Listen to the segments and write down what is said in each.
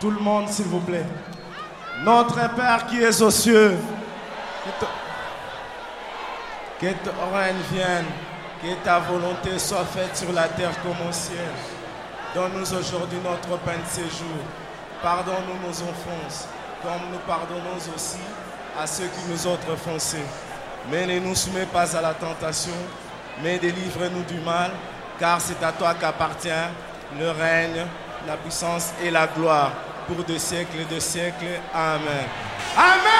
Tout le monde, s'il vous plaît. Notre Père qui es aux cieux, que ton règne vienne, que ta volonté soit faite sur la terre comme au ciel. Donne-nous aujourd'hui notre pain de séjour. Pardonne-nous nos offenses, comme nous pardonnons aussi à ceux qui nous ont offensés. Mais ne nous soumets pas à la tentation, mais délivre-nous du mal, car c'est à toi qu'appartient le règne, la puissance et la gloire pour des siècles et des siècles. Amen. Amen.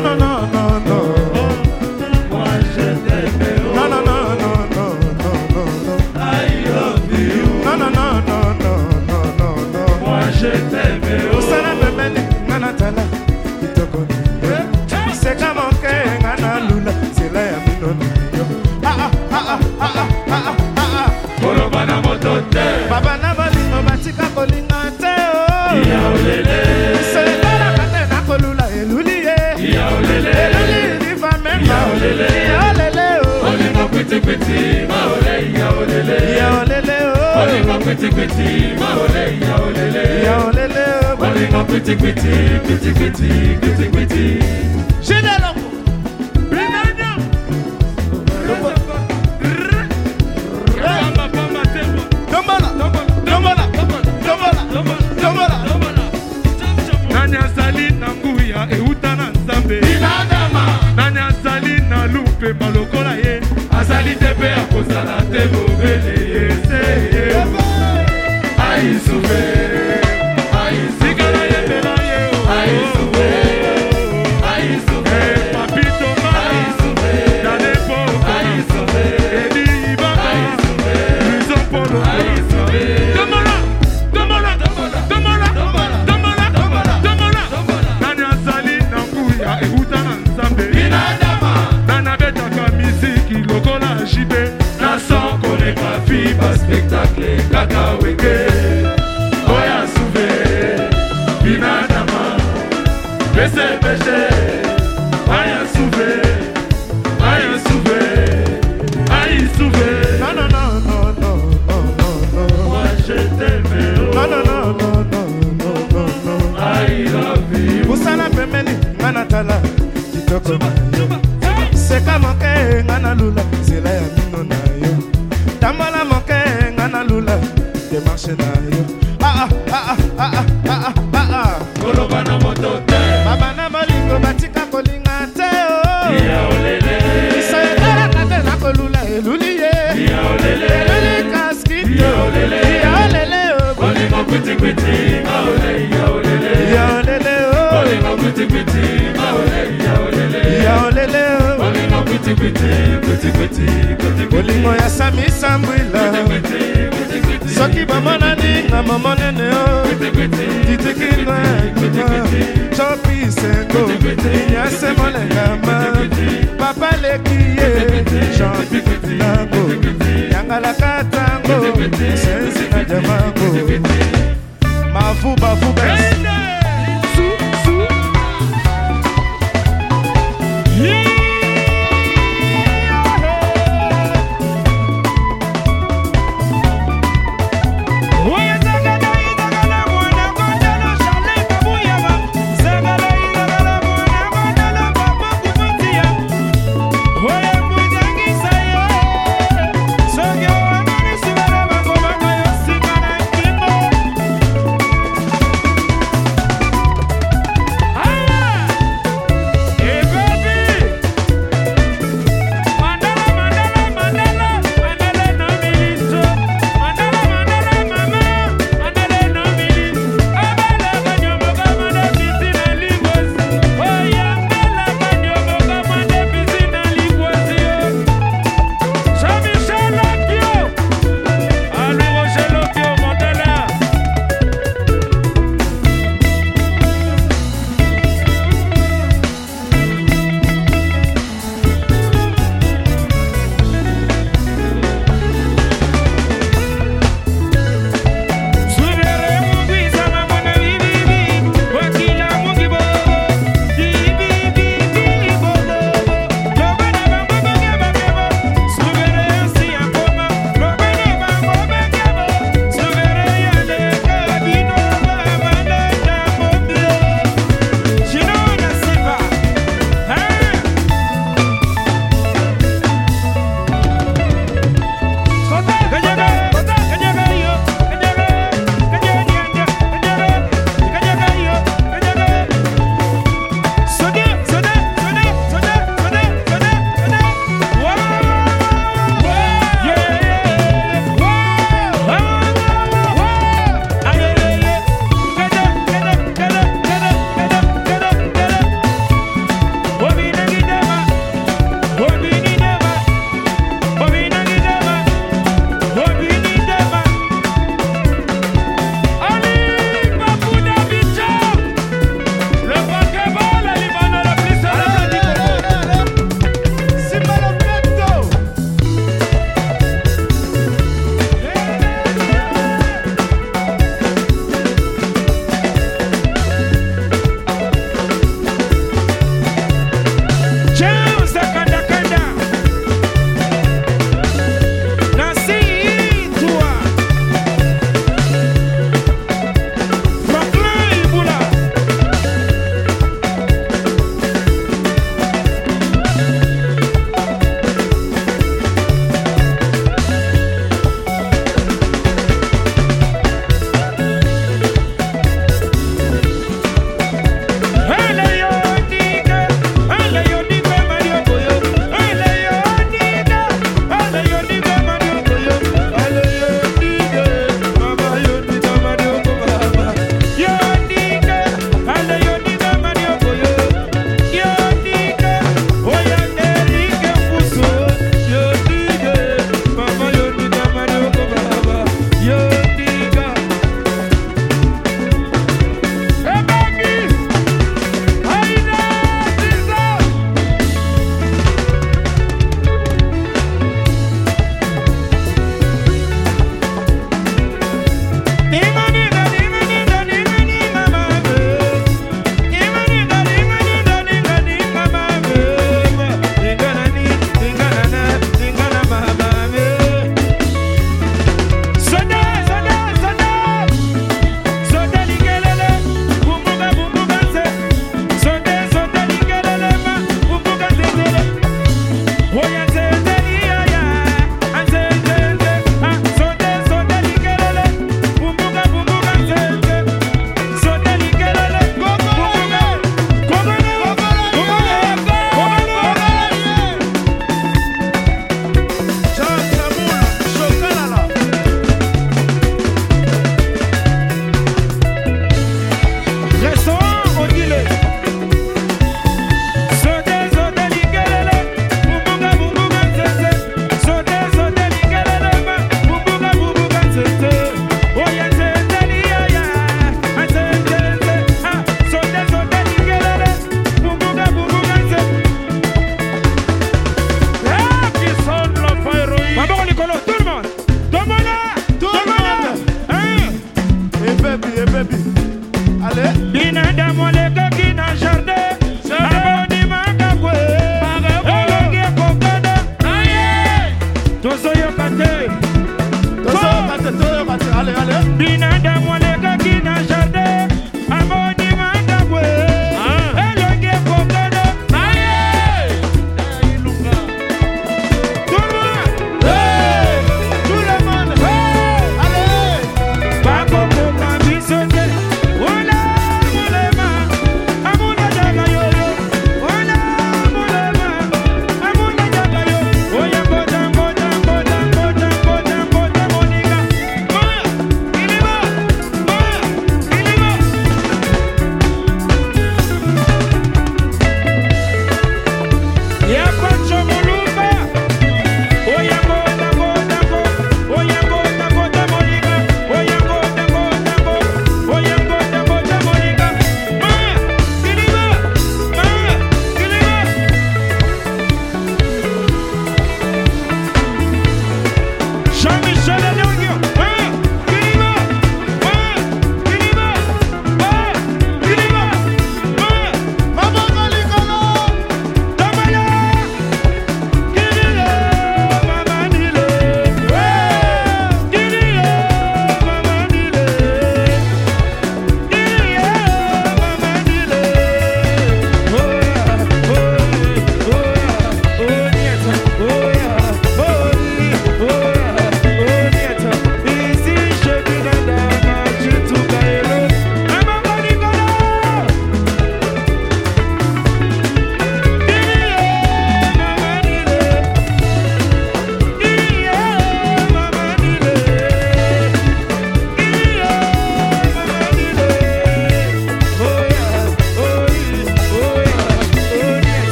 no, no, no. kwetikweti maole ya olele ya olele o oh. olingo kwetikweti maole ya olele ya olele o olingo kwetikweti kwetikweti kwetikweti. général. nani azali na nguya euta na nzambe nani azali na lupe baloba azali te mpe akozala te mobele yeseye aisufe nga natala kitoko mama nene titekinga chopi sengo inyase molengama con los